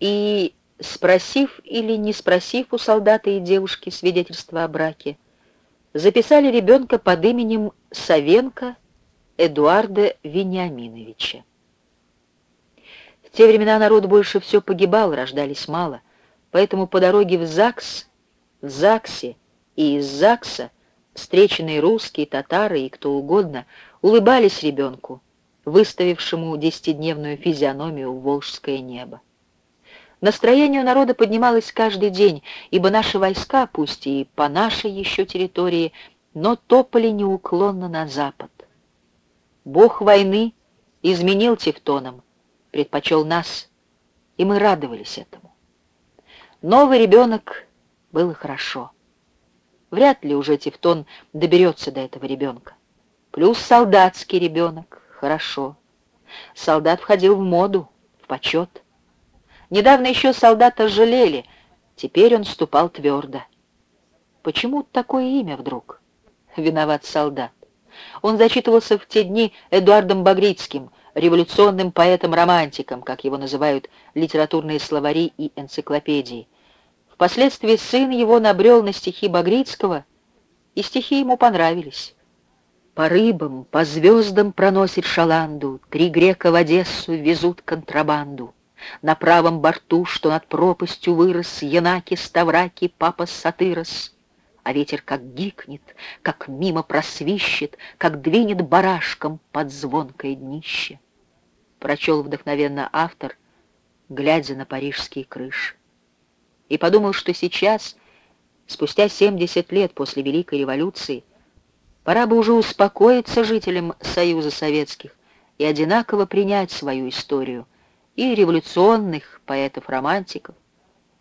и, спросив или не спросив у солдата и девушки свидетельства о браке, записали ребенка под именем Савенко Эдуарда Вениаминовича. В те времена народ больше все погибал, рождались мало, поэтому по дороге в ЗАГС, в ЗАГСе и из ЗАГСа встреченные русские, татары и кто угодно улыбались ребенку, выставившему десятидневную физиономию в волжское небо. Настроение у народа поднималось каждый день, ибо наши войска, пусть и по нашей еще территории, но топали неуклонно на запад. Бог войны изменил тевтонам, предпочел нас, и мы радовались этому. Новый ребенок было хорошо. Вряд ли уже Тевтон доберется до этого ребенка. Плюс солдатский ребенок. Хорошо. Солдат входил в моду, в почет. Недавно еще солдата жалели, теперь он ступал твердо. Почему такое имя вдруг? Виноват солдат. Он зачитывался в те дни Эдуардом Багрицким, революционным поэтом-романтиком, как его называют литературные словари и энциклопедии. Впоследствии сын его набрел на стихи Багрицкого, и стихи ему понравились. По рыбам, по звездам проносит шаланду, Три грека в Одессу везут контрабанду. На правом борту, что над пропастью вырос, Янаки, Ставраки, Папа Сатырос. А ветер как гикнет, как мимо просвищет, Как двинет барашком под звонкое днище. Прочел вдохновенно автор, глядя на парижские крыши и подумал, что сейчас, спустя 70 лет после Великой революции, пора бы уже успокоиться жителям Союза Советских и одинаково принять свою историю и революционных поэтов-романтиков,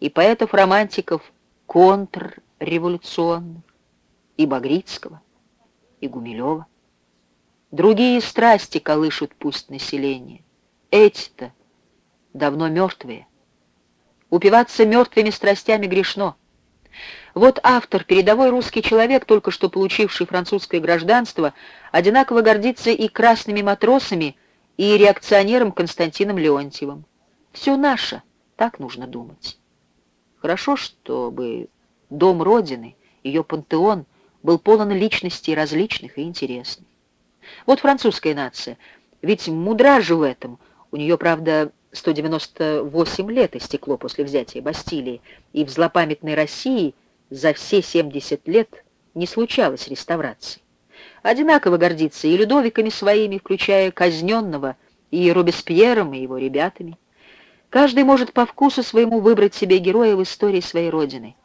и поэтов-романтиков контрреволюционных, и Багрицкого, и Гумилева. Другие страсти колышут пусть население. Эти-то давно мертвые. Упиваться мертвыми страстями грешно. Вот автор, передовой русский человек, только что получивший французское гражданство, одинаково гордится и красными матросами, и реакционером Константином Леонтьевым. Все наше, так нужно думать. Хорошо, чтобы дом Родины, ее пантеон, был полон личностей различных и интересных. Вот французская нация, ведь мудра же в этом, у нее, правда, 198 лет истекло после взятия Бастилии, и в злопамятной России за все 70 лет не случалось реставрации. Одинаково гордится и Людовиками своими, включая казненного, и Робеспьером, и его ребятами. Каждый может по вкусу своему выбрать себе героя в истории своей родины.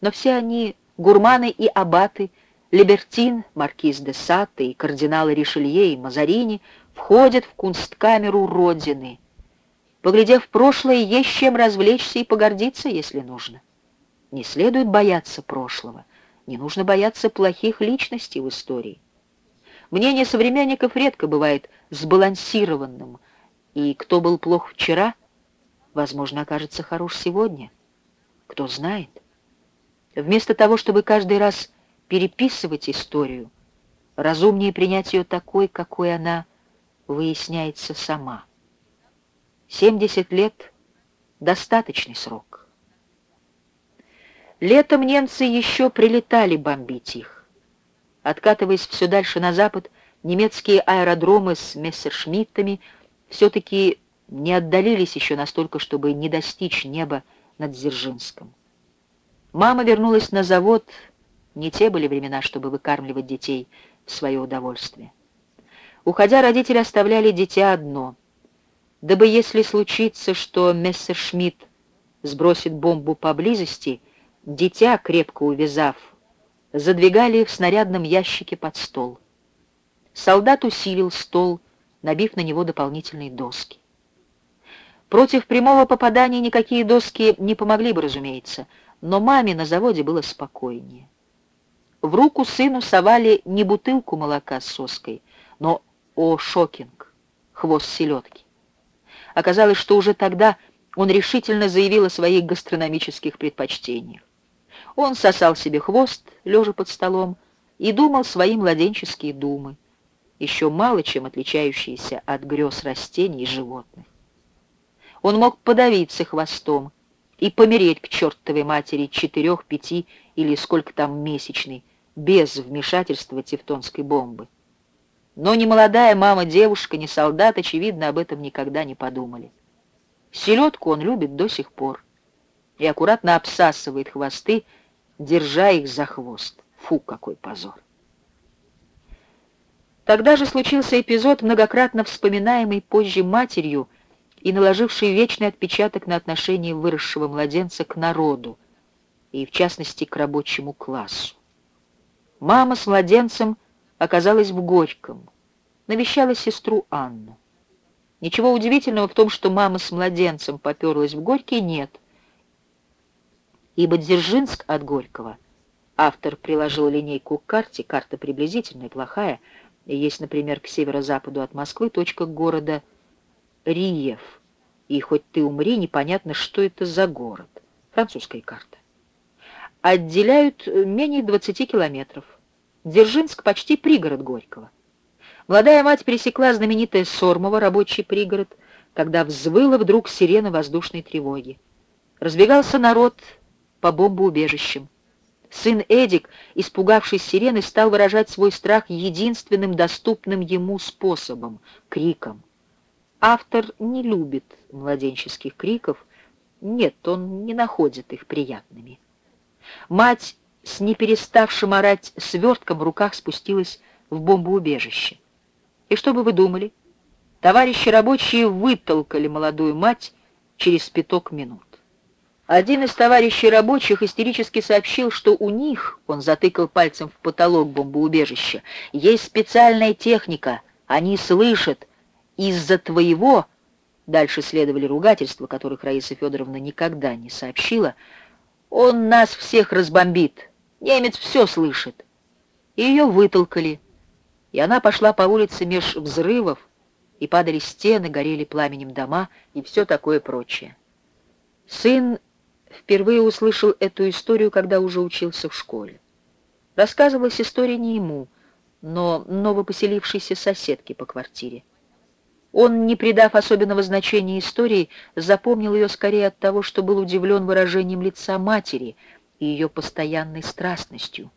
Но все они гурманы и аббаты, Либертин, маркиз де Сатте и кардиналы Ришелье и Мазарини входят в кунсткамеру Родины — Поглядев в прошлое, есть чем развлечься и погордиться, если нужно. Не следует бояться прошлого, не нужно бояться плохих личностей в истории. Мнение современников редко бывает сбалансированным, и кто был плох вчера, возможно, окажется хорош сегодня. Кто знает. Вместо того, чтобы каждый раз переписывать историю, разумнее принять ее такой, какой она выясняется сама. 70 лет — достаточный срок. Летом немцы еще прилетали бомбить их. Откатываясь все дальше на запад, немецкие аэродромы с мессершмиттами все-таки не отдалились еще настолько, чтобы не достичь неба над Дзержинском. Мама вернулась на завод, не те были времена, чтобы выкармливать детей в свое удовольствие. Уходя, родители оставляли дитя одно — дабы если случится, что Мессершмитт сбросит бомбу поблизости, дитя, крепко увязав, задвигали в снарядном ящике под стол. Солдат усилил стол, набив на него дополнительные доски. Против прямого попадания никакие доски не помогли бы, разумеется, но маме на заводе было спокойнее. В руку сыну совали не бутылку молока с соской, но о шокинг, хвост селедки. Оказалось, что уже тогда он решительно заявил о своих гастрономических предпочтениях. Он сосал себе хвост, лежа под столом, и думал свои младенческие думы, еще мало чем отличающиеся от грез растений и животных. Он мог подавиться хвостом и помереть к чертовой матери четырех, пяти или сколько там месячный, без вмешательства тевтонской бомбы. Но ни молодая мама-девушка, ни солдат, очевидно, об этом никогда не подумали. Селедку он любит до сих пор и аккуратно обсасывает хвосты, держа их за хвост. Фу, какой позор! Тогда же случился эпизод, многократно вспоминаемый позже матерью и наложивший вечный отпечаток на отношение выросшего младенца к народу, и в частности к рабочему классу. Мама с младенцем оказалась в Горьком, навещала сестру Анну. Ничего удивительного в том, что мама с младенцем поперлась в Горький, нет. Ибо Дзержинск от Горького, автор приложил линейку к карте, карта приблизительная, плохая, есть, например, к северо-западу от Москвы точка города Риев, и хоть ты умри, непонятно, что это за город. Французская карта. Отделяют менее 20 километров. Дзержинск почти пригород Горького. Молодая мать пересекла знаменитое Сормово, рабочий пригород, когда взвыла вдруг сирена воздушной тревоги. Разбегался народ по бомбоубежищам. Сын Эдик, испугавшись сирены, стал выражать свой страх единственным доступным ему способом — криком. Автор не любит младенческих криков, нет, он не находит их приятными. Мать с непереставшим орать свертком в руках спустилась в бомбоубежище. И что бы вы думали? Товарищи рабочие вытолкали молодую мать через пяток минут. Один из товарищей рабочих истерически сообщил, что у них, он затыкал пальцем в потолок бомбоубежища, есть специальная техника, они слышат, из-за твоего, дальше следовали ругательства, которых Раиса Федоровна никогда не сообщила, он нас всех разбомбит, немец все слышит. И ее вытолкали, и она пошла по улице меж взрывов, и падали стены, горели пламенем дома и все такое прочее. Сын впервые услышал эту историю, когда уже учился в школе. Рассказывалась история не ему, но новопоселившейся соседке по квартире. Он, не придав особенного значения истории, запомнил ее скорее от того, что был удивлен выражением лица матери и ее постоянной страстностью.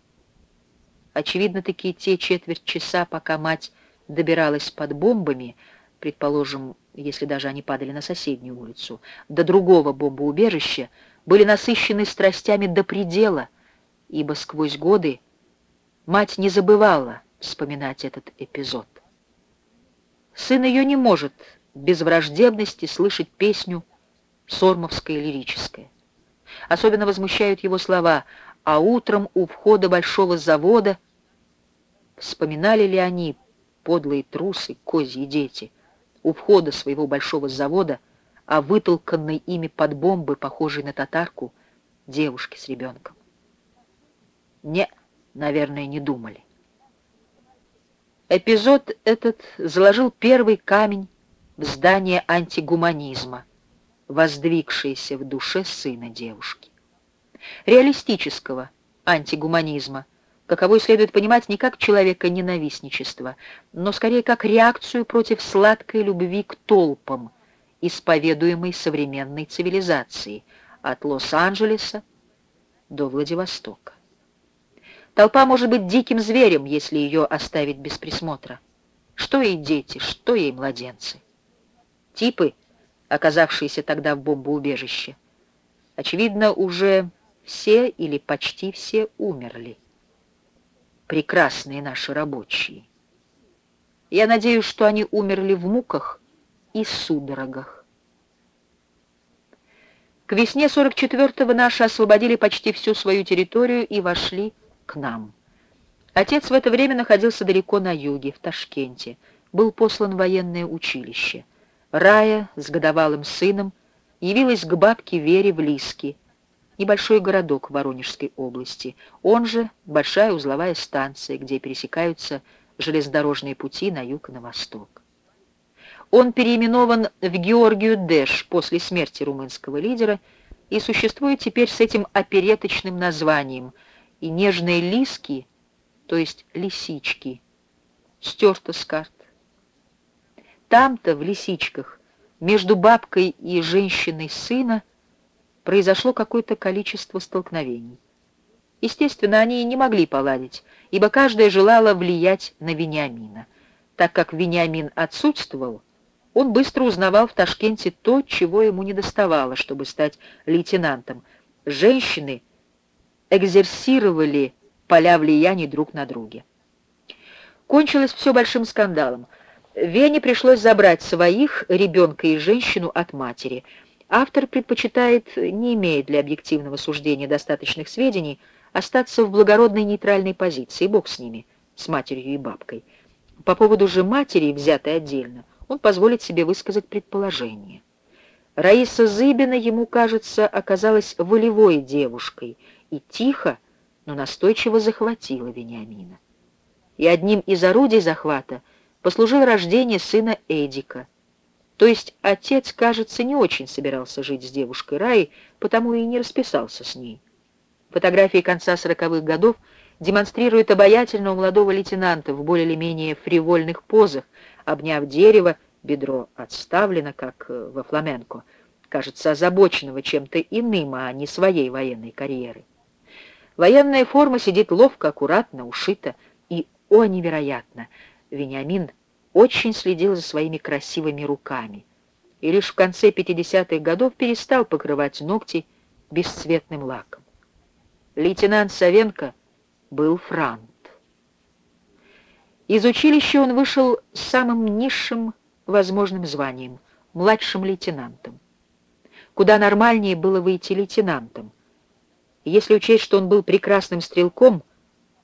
Очевидно, такие те четверть часа, пока мать добиралась под бомбами, предположим, если даже они падали на соседнюю улицу, до другого бомбоубежища, были насыщены страстями до предела, ибо сквозь годы мать не забывала вспоминать этот эпизод. Сын ее не может без враждебности слышать песню сормовская лирическая. Особенно возмущают его слова «А утром у входа большого завода...» Вспоминали ли они, подлые трусы, козьи дети, у входа своего большого завода о вытолканной ими под бомбы, похожей на татарку, девушке с ребенком? Не, наверное, не думали. Эпизод этот заложил первый камень в здание антигуманизма, воздвигшееся в душе сына девушки. Реалистического антигуманизма, каковой следует понимать не как человека ненавистничества, но скорее как реакцию против сладкой любви к толпам, исповедуемой современной цивилизацией от Лос-Анджелеса до Владивостока. Толпа может быть диким зверем, если ее оставить без присмотра. Что ей дети, что ей младенцы? Типы, оказавшиеся тогда в бомбоубежище, очевидно, уже все или почти все умерли. Прекрасные наши рабочие. Я надеюсь, что они умерли в муках и судорогах. К весне 44-го наши освободили почти всю свою территорию и вошли к нам. Отец в это время находился далеко на юге, в Ташкенте. Был послан в военное училище. Рая с годовалым сыном явилась к бабке Вере в Лиски, небольшой городок в Воронежской области. Он же большая узловая станция, где пересекаются железнодорожные пути на юг и на восток. Он переименован в Георгию Дэш после смерти румынского лидера и существует теперь с этим опереточным названием – и нежные лиски, то есть лисички, стерто с карт. Там-то, в лисичках, между бабкой и женщиной сына произошло какое-то количество столкновений. Естественно, они не могли поладить, ибо каждая желала влиять на Вениамина. Так как Вениамин отсутствовал, он быстро узнавал в Ташкенте то, чего ему не доставало, чтобы стать лейтенантом. Женщины экзерсировали поля влияний друг на друге. Кончилось все большим скандалом. Вене пришлось забрать своих, ребенка и женщину от матери. Автор предпочитает, не имея для объективного суждения достаточных сведений, остаться в благородной нейтральной позиции, бог с ними, с матерью и бабкой. По поводу же матери, взятой отдельно, он позволит себе высказать предположение. Раиса Зыбина, ему кажется, оказалась волевой девушкой и тихо, но настойчиво захватила Вениамина. И одним из орудий захвата послужило рождение сына Эдика. То есть отец, кажется, не очень собирался жить с девушкой Раей, потому и не расписался с ней. Фотографии конца сороковых годов демонстрируют обаятельного молодого лейтенанта в более или менее фривольных позах, обняв дерево, бедро отставлено, как э, во фламенко, кажется, озабоченного чем-то иным, а не своей военной карьерой. Военная форма сидит ловко, аккуратно, ушита, и, о, невероятно, Вениамин очень следил за своими красивыми руками и лишь в конце 50-х годов перестал покрывать ногти бесцветным лаком. Лейтенант Савенко был франт. Из училища он вышел с самым низшим возможным званием — младшим лейтенантом. Куда нормальнее было выйти лейтенантом. Если учесть, что он был прекрасным стрелком,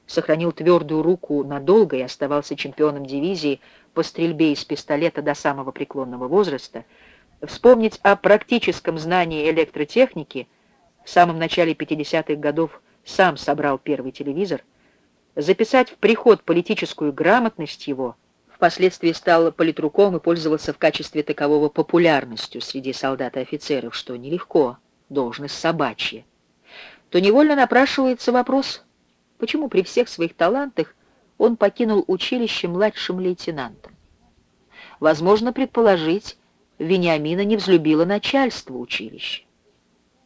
сохранил твердую руку надолго и оставался чемпионом дивизии по стрельбе из пистолета до самого преклонного возраста, вспомнить о практическом знании электротехники, в самом начале 50-х годов сам собрал первый телевизор, записать в приход политическую грамотность его — впоследствии стал политруком и пользовался в качестве такового популярностью среди солдат и офицеров, что нелегко, должность собачья, то невольно напрашивается вопрос, почему при всех своих талантах он покинул училище младшим лейтенантом. Возможно предположить, Вениамина не взлюбило начальство училища.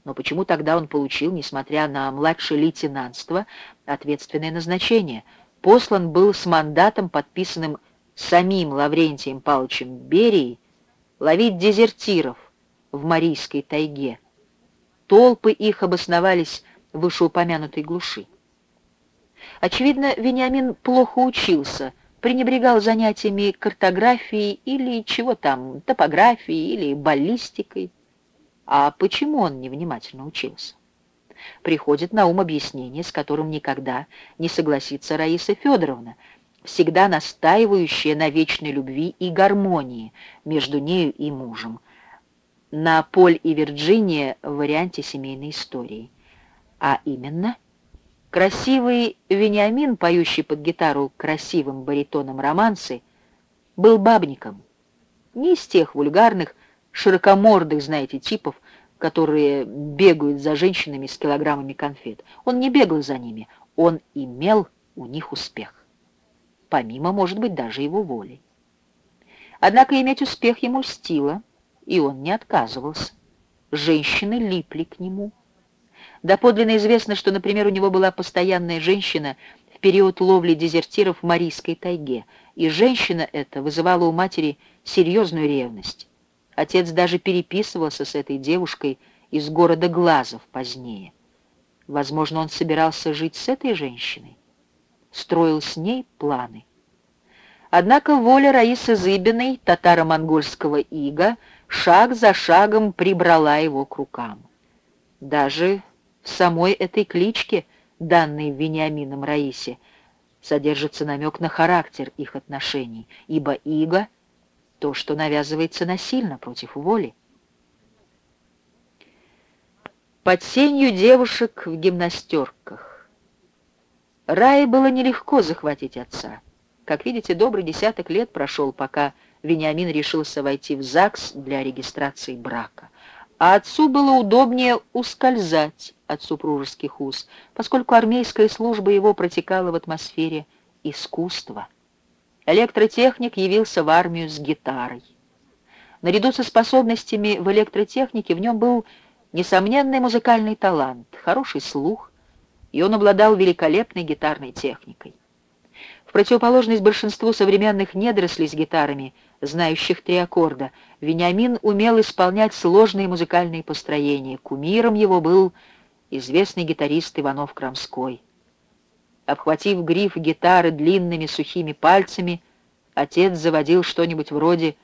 Но почему тогда он получил, несмотря на младшее лейтенантство, ответственное назначение? Послан был с мандатом, подписанным самим Лаврентием Павловичем Берией ловить дезертиров в Марийской тайге. Толпы их обосновались в вышеупомянутой глуши. Очевидно, Вениамин плохо учился, пренебрегал занятиями картографией или чего там, топографией или баллистикой. А почему он невнимательно учился? Приходит на ум объяснение, с которым никогда не согласится Раиса Федоровна, всегда настаивающая на вечной любви и гармонии между нею и мужем. На Поль и Вирджиния в варианте семейной истории. А именно, красивый Вениамин, поющий под гитару красивым баритоном романсы, был бабником. Не из тех вульгарных, широкомордых, знаете, типов, которые бегают за женщинами с килограммами конфет. Он не бегал за ними, он имел у них успех помимо, может быть, даже его воли. Однако иметь успех ему льстило, и он не отказывался. Женщины липли к нему. Доподлинно известно, что, например, у него была постоянная женщина в период ловли дезертиров в Марийской тайге, и женщина эта вызывала у матери серьезную ревность. Отец даже переписывался с этой девушкой из города Глазов позднее. Возможно, он собирался жить с этой женщиной строил с ней планы. Однако воля Раисы Зыбиной, татаро-монгольского ига, шаг за шагом прибрала его к рукам. Даже в самой этой кличке, данной Вениамином Раисе, содержится намек на характер их отношений, ибо иго — то, что навязывается насильно против воли. Под сенью девушек в гимнастерках. Рае было нелегко захватить отца. Как видите, добрый десяток лет прошел, пока Вениамин решился войти в ЗАГС для регистрации брака. А отцу было удобнее ускользать от супружеских уз, поскольку армейская служба его протекала в атмосфере искусства. Электротехник явился в армию с гитарой. Наряду со способностями в электротехнике в нем был несомненный музыкальный талант, хороший слух, и он обладал великолепной гитарной техникой. В противоположность большинству современных недорослей с гитарами, знающих три аккорда, Вениамин умел исполнять сложные музыкальные построения. Кумиром его был известный гитарист Иванов Крамской. Обхватив гриф гитары длинными сухими пальцами, отец заводил что-нибудь вроде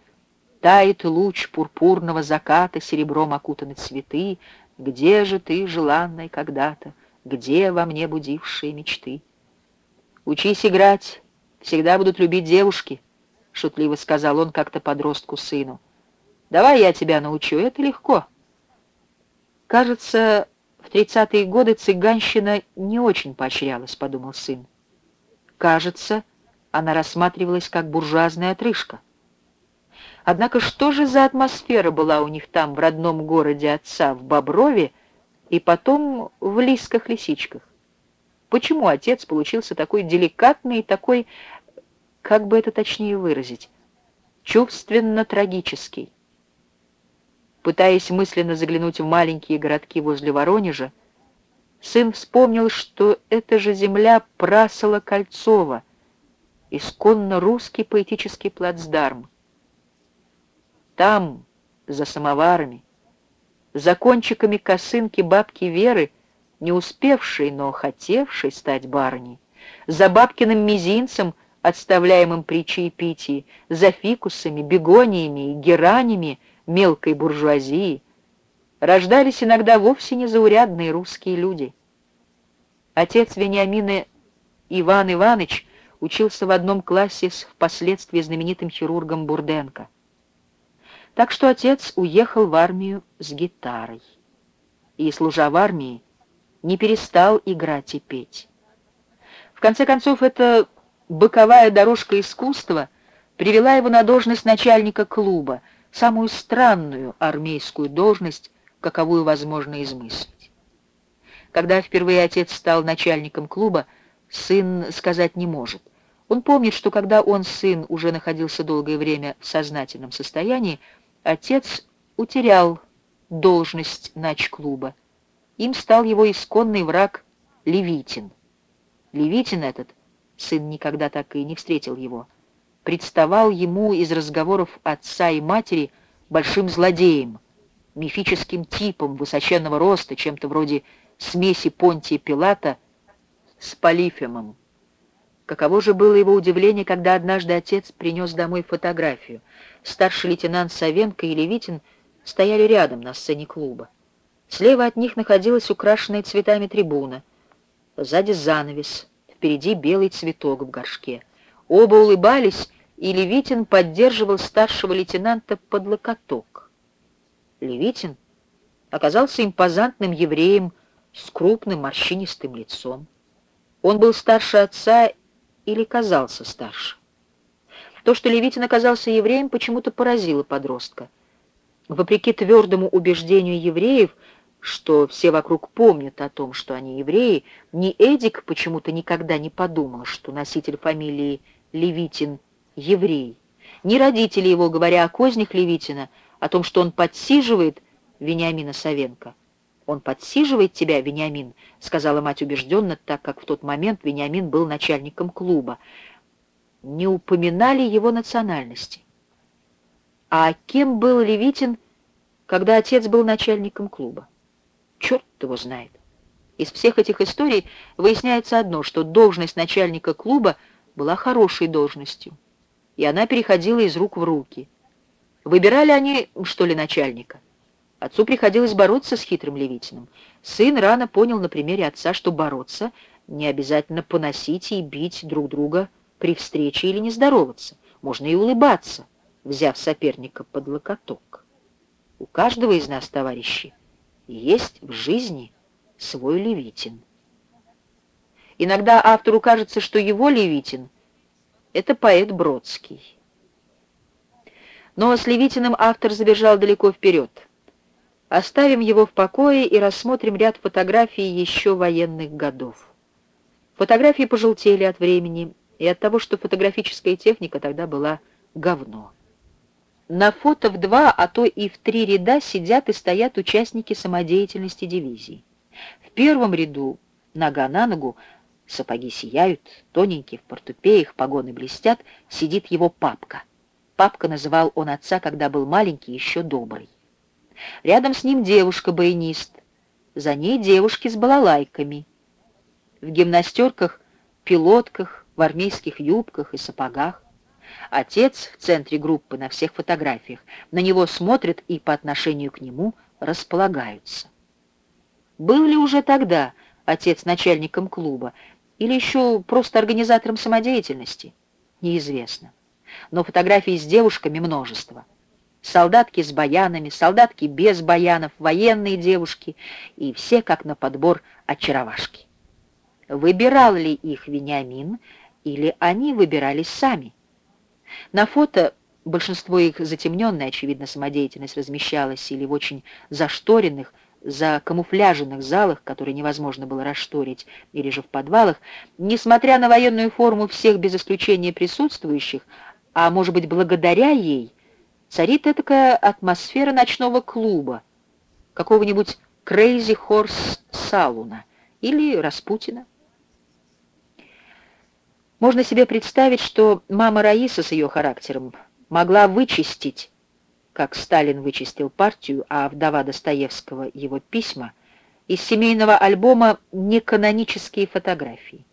«Тает луч пурпурного заката, серебром окутаны цветы, где же ты, желанная когда-то, где во мне будившие мечты?» «Учись играть, всегда будут любить девушки», — шутливо сказал он как-то подростку сыну. «Давай я тебя научу, это легко». Кажется, в тридцатые годы цыганщина не очень поощрялась, подумал сын. Кажется, она рассматривалась как буржуазная отрыжка. Однако что же за атмосфера была у них там, в родном городе отца, в Боброве, и потом в Лисках-лисичках? Почему отец получился такой деликатный и такой, как бы это точнее выразить, чувственно-трагический? Пытаясь мысленно заглянуть в маленькие городки возле Воронежа, сын вспомнил, что это же земля Прасола Кольцова, исконно русский поэтический плацдарм. Там, за самоварами, за кончиками косынки бабки Веры, не успевшей, но хотевшей стать барыней, за бабкиным мизинцем, отставляемым при чаепитии, за фикусами, бегониями и геранями, мелкой буржуазии, рождались иногда вовсе незаурядные русские люди. Отец Вениамина Иван Иванович учился в одном классе с впоследствии знаменитым хирургом Бурденко. Так что отец уехал в армию с гитарой. И, служа в армии, не перестал играть и петь. В конце концов, эта боковая дорожка искусства привела его на должность начальника клуба — самую странную армейскую должность, каковую возможно измыслить. Когда впервые отец стал начальником клуба, сын сказать не может. Он помнит, что когда он, сын, уже находился долгое время в сознательном состоянии, отец утерял должность нач-клуба. Им стал его исконный враг Левитин. Левитин этот, сын никогда так и не встретил его, представал ему из разговоров отца и матери большим злодеем, мифическим типом высоченного роста, чем-то вроде смеси Понтия Пилата с Полифемом. Каково же было его удивление, когда однажды отец принес домой фотографию. Старший лейтенант Савенко и Левитин стояли рядом на сцене клуба. Слева от них находилась украшенная цветами трибуна. Сзади занавес, впереди белый цветок в горшке. Оба улыбались и Левитин поддерживал старшего лейтенанта под локоток. Левитин оказался импозантным евреем с крупным морщинистым лицом. Он был старше отца или казался старше. То, что Левитин оказался евреем, почему-то поразило подростка. Вопреки твердому убеждению евреев, что все вокруг помнят о том, что они евреи, ни Эдик почему-то никогда не подумал, что носитель фамилии Левитин еврей. Ни родители его, говоря о кознях Левитина, о том, что он подсиживает Вениамина Савенко. «Он подсиживает тебя, Вениамин», — сказала мать убежденно, так как в тот момент Вениамин был начальником клуба. Не упоминали его национальности. А кем был Левитин, когда отец был начальником клуба? Черт его знает. Из всех этих историй выясняется одно, что должность начальника клуба была хорошей должностью и она переходила из рук в руки. Выбирали они, что ли, начальника? Отцу приходилось бороться с хитрым Левитиным. Сын рано понял на примере отца, что бороться не обязательно поносить и бить друг друга при встрече или не здороваться. Можно и улыбаться, взяв соперника под локоток. У каждого из нас, товарищи, есть в жизни свой Левитин. Иногда автору кажется, что его Левитин — это поэт Бродский. Но с Левитиным автор забежал далеко вперед. Оставим его в покое и рассмотрим ряд фотографий еще военных годов. Фотографии пожелтели от времени и от того, что фотографическая техника тогда была говно. На фото в два, а то и в три ряда сидят и стоят участники самодеятельности дивизии. В первом ряду, нога на ногу, сапоги сияют, тоненькие в портупеях, погоны блестят, сидит его папка. Папка называл он отца, когда был маленький, еще добрый. Рядом с ним девушка-баянист, за ней девушки с балалайками. В гимнастерках, пилотках, в армейских юбках и сапогах. Отец в центре группы на всех фотографиях. На него смотрят и по отношению к нему располагаются. Был ли уже тогда отец начальником клуба или еще просто организатором самодеятельности? Неизвестно. Но фотографий с девушками множество. Солдатки с баянами, солдатки без баянов, военные девушки и все как на подбор очаровашки. Выбирал ли их Вениамин или они выбирались сами? На фото большинство их затемненная, очевидно, самодеятельность размещалась или в очень зашторенных, закамуфляженных залах, которые невозможно было расшторить, или же в подвалах, несмотря на военную форму всех без исключения присутствующих, а может быть, благодаря ей, царит такая атмосфера ночного клуба, какого-нибудь Crazy Horse Салуна или Распутина. Можно себе представить, что мама Раиса с ее характером могла вычистить, как Сталин вычистил партию, а вдова Достоевского его письма, из семейного альбома неканонические фотографии.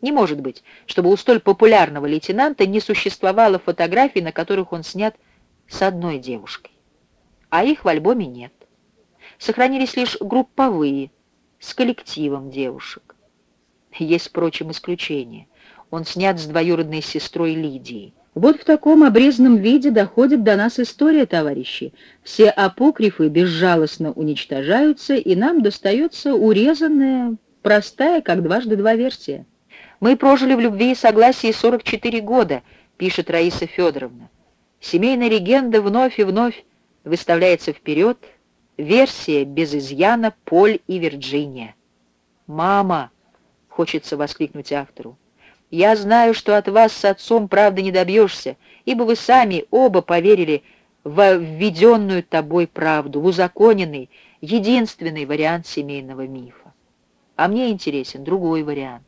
Не может быть, чтобы у столь популярного лейтенанта не существовало фотографий, на которых он снят с одной девушкой. А их в альбоме нет. Сохранились лишь групповые, с коллективом девушек. Есть, впрочем, исключения. Он снят с двоюродной сестрой Лидией. Вот в таком обрезанном виде доходит до нас история, товарищи. Все апокрифы безжалостно уничтожаются, и нам достается урезанная, простая, как дважды два версия. «Мы прожили в любви и согласии 44 года», — пишет Раиса Федоровна. Семейная легенда вновь и вновь выставляется вперед, версия без изъяна Поль и Вирджиния. «Мама!» — хочется воскликнуть автору. Я знаю, что от вас с отцом правды не добьешься, ибо вы сами оба поверили в введенную тобой правду, в узаконенный, единственный вариант семейного мифа. А мне интересен другой вариант.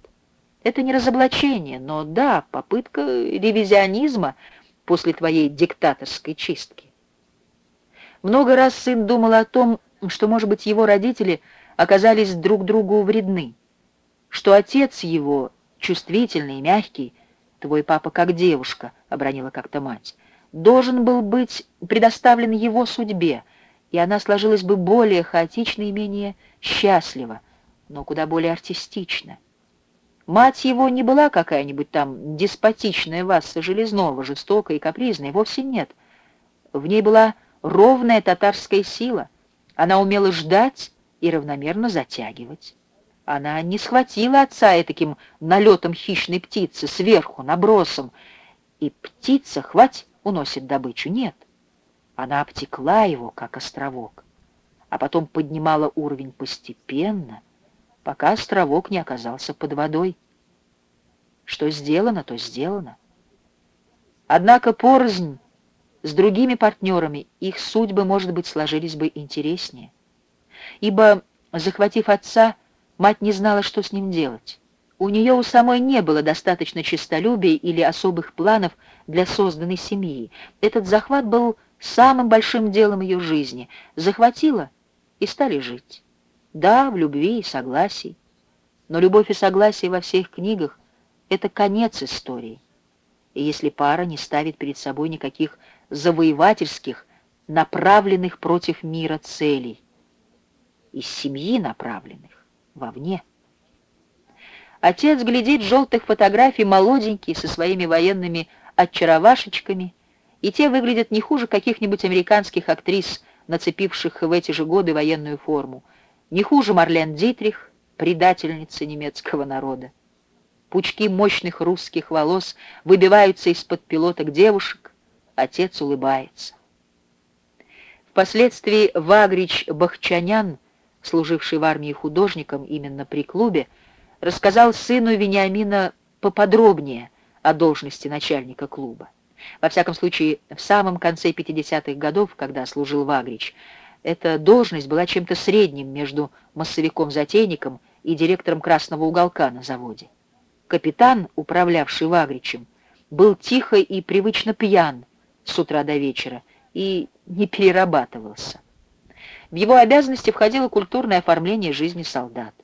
Это не разоблачение, но да, попытка ревизионизма после твоей диктаторской чистки. Много раз сын думал о том, что, может быть, его родители оказались друг другу вредны, что отец его чувствительный и мягкий, твой папа как девушка, — обронила как-то мать, — должен был быть предоставлен его судьбе, и она сложилась бы более хаотично и менее счастливо, но куда более артистично. Мать его не была какая-нибудь там деспотичная Васса Железнова, жестокая и капризная, вовсе нет. В ней была ровная татарская сила. Она умела ждать и равномерно затягивать. Она не схватила отца таким налетом хищной птицы сверху, набросом, и птица, хвать, уносит добычу. Нет, она обтекла его, как островок, а потом поднимала уровень постепенно, пока островок не оказался под водой. Что сделано, то сделано. Однако порознь с другими партнерами их судьбы, может быть, сложились бы интереснее. Ибо, захватив отца, Мать не знала, что с ним делать. У нее у самой не было достаточно честолюбия или особых планов для созданной семьи. Этот захват был самым большим делом ее жизни. Захватила и стали жить. Да, в любви и согласии. Но любовь и согласие во всех книгах — это конец истории. И если пара не ставит перед собой никаких завоевательских, направленных против мира целей, из семьи направленных, вовне. Отец глядит желтых фотографий молоденький со своими военными очаровашечками, и те выглядят не хуже каких-нибудь американских актрис, нацепивших в эти же годы военную форму, не хуже Марлен Дитрих, предательницы немецкого народа. Пучки мощных русских волос выбиваются из-под пилоток девушек, отец улыбается. Впоследствии Вагрич Бахчанян служивший в армии художником именно при клубе, рассказал сыну Вениамина поподробнее о должности начальника клуба. Во всяком случае, в самом конце 50-х годов, когда служил Вагрич, эта должность была чем-то средним между массовиком-затейником и директором «Красного уголка» на заводе. Капитан, управлявший Вагричем, был тихо и привычно пьян с утра до вечера и не перерабатывался. В его обязанности входило культурное оформление жизни солдат.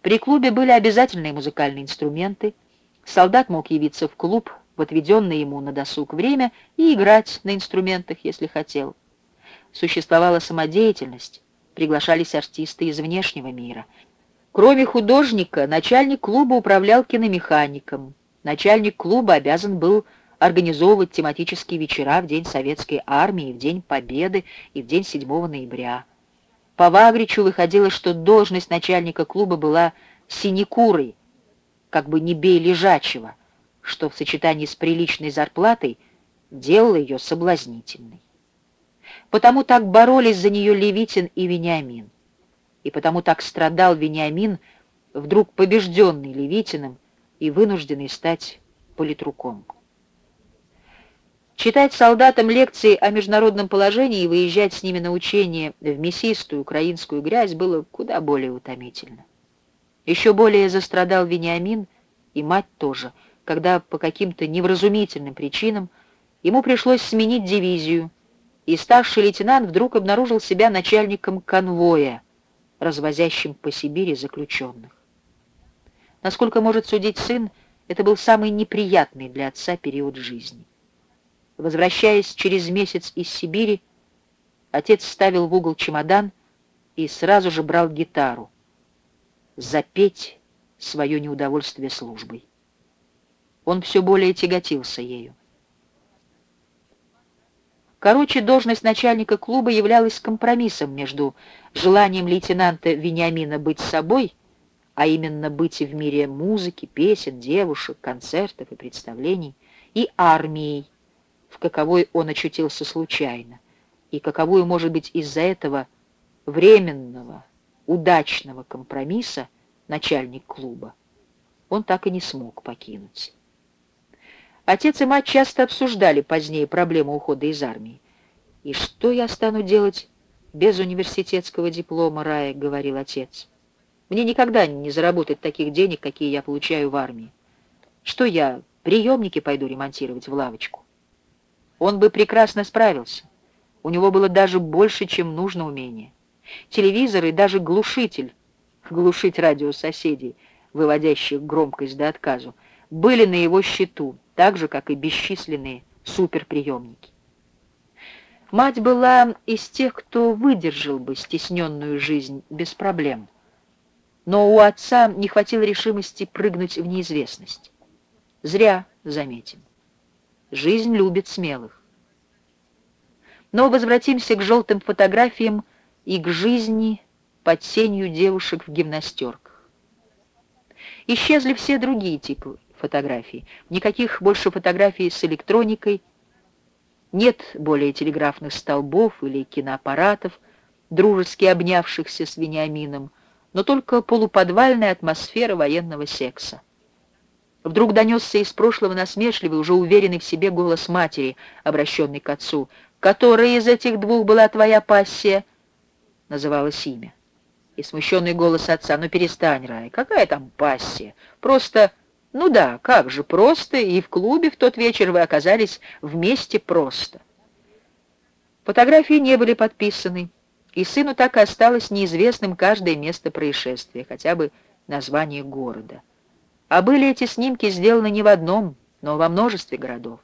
При клубе были обязательные музыкальные инструменты. Солдат мог явиться в клуб в отведенное ему на досуг время и играть на инструментах, если хотел. Существовала самодеятельность, приглашались артисты из внешнего мира. Кроме художника, начальник клуба управлял киномехаником. Начальник клуба обязан был организовывать тематические вечера в День Советской Армии, в День Победы и в День 7 ноября. По Вагричу выходило, что должность начальника клуба была синекурой, как бы не бей лежачего, что в сочетании с приличной зарплатой делало ее соблазнительной. Потому так боролись за нее Левитин и Вениамин. И потому так страдал Вениамин, вдруг побежденный Левитиным и вынужденный стать политруком. Читать солдатам лекции о международном положении и выезжать с ними на учения в мясистую украинскую грязь было куда более утомительно. Еще более застрадал Вениамин, и мать тоже, когда по каким-то невразумительным причинам ему пришлось сменить дивизию, и старший лейтенант вдруг обнаружил себя начальником конвоя, развозящим по Сибири заключенных. Насколько может судить сын, это был самый неприятный для отца период жизни. Возвращаясь через месяц из Сибири, отец ставил в угол чемодан и сразу же брал гитару. Запеть свое неудовольствие службой. Он все более тяготился ею. Короче, должность начальника клуба являлась компромиссом между желанием лейтенанта Вениамина быть собой, а именно быть в мире музыки, песен, девушек, концертов и представлений, и армией, в каковой он очутился случайно, и каковую, может быть, из-за этого временного, удачного компромисса начальник клуба он так и не смог покинуть. Отец и мать часто обсуждали позднее проблему ухода из армии. «И что я стану делать без университетского диплома, Рая?» — говорил отец. «Мне никогда не заработать таких денег, какие я получаю в армии. Что я, приемники пойду ремонтировать в лавочку?» Он бы прекрасно справился. У него было даже больше, чем нужно умения. Телевизор и даже глушитель, глушить радио соседей, выводящих громкость до отказу, были на его счету, так же, как и бесчисленные суперприемники. Мать была из тех, кто выдержал бы стесненную жизнь без проблем. Но у отца не хватило решимости прыгнуть в неизвестность. Зря, заметим. Жизнь любит смелых. Но возвратимся к желтым фотографиям и к жизни под сенью девушек в гимнастерках. Исчезли все другие типы фотографий. Никаких больше фотографий с электроникой. Нет более телеграфных столбов или киноаппаратов, дружески обнявшихся с Вениамином, но только полуподвальная атмосфера военного секса. Вдруг донесся из прошлого насмешливый, уже уверенный в себе голос матери, обращенный к отцу. «Которая из этих двух была твоя пассия?» Называлось имя. И смущенный голос отца. «Ну перестань, Рай, какая там пассия? Просто...» «Ну да, как же, просто, и в клубе в тот вечер вы оказались вместе просто». Фотографии не были подписаны, и сыну так и осталось неизвестным каждое место происшествия, хотя бы название города. А были эти снимки сделаны не в одном, но во множестве городов.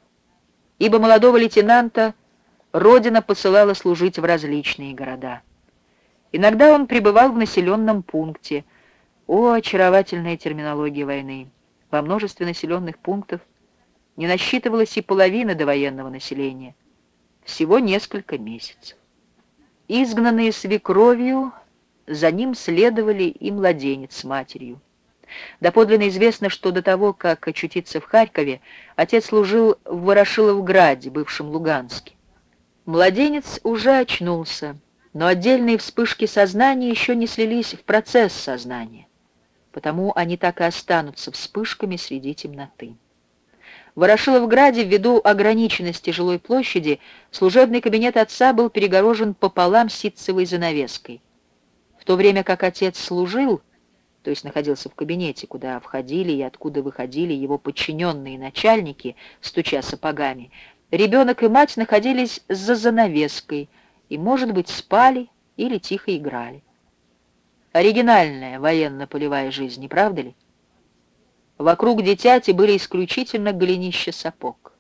Ибо молодого лейтенанта родина посылала служить в различные города. Иногда он пребывал в населенном пункте. О, очаровательная терминология войны! Во множестве населенных пунктов не насчитывалось и половины довоенного населения. Всего несколько месяцев. Изгнанные свекровью, за ним следовали и младенец с матерью. Доподлинно известно, что до того, как очутиться в Харькове, отец служил в Ворошиловграде, бывшем Луганске. Младенец уже очнулся, но отдельные вспышки сознания еще не слились в процесс сознания, потому они так и останутся вспышками среди темноты. В Ворошиловграде, ввиду ограниченности жилой площади, служебный кабинет отца был перегорожен пополам ситцевой занавеской. В то время как отец служил, то есть находился в кабинете, куда входили и откуда выходили его подчиненные начальники, стуча сапогами, ребенок и мать находились за занавеской и, может быть, спали или тихо играли. Оригинальная военно-полевая жизнь, не правда ли? Вокруг дитяти были исключительно голенища сапог.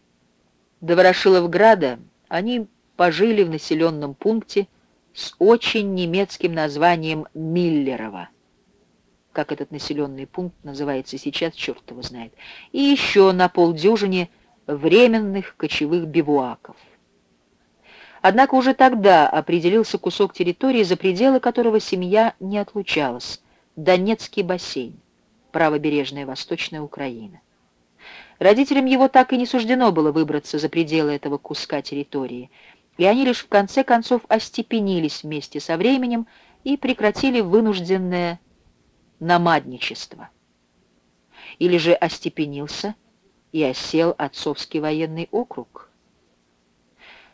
До Ворошиловграда они пожили в населенном пункте с очень немецким названием Миллерово. Как этот населенный пункт называется сейчас, черт его знает. И еще на полдюжине временных кочевых бивуаков. Однако уже тогда определился кусок территории, за пределы которого семья не отлучалась — Донецкий бассейн, правобережная Восточная Украина. Родителям его так и не суждено было выбраться за пределы этого куска территории, и они лишь в конце концов остепенились вместе со временем и прекратили вынужденное намадничество. Или же остепенился и осел отцовский военный округ —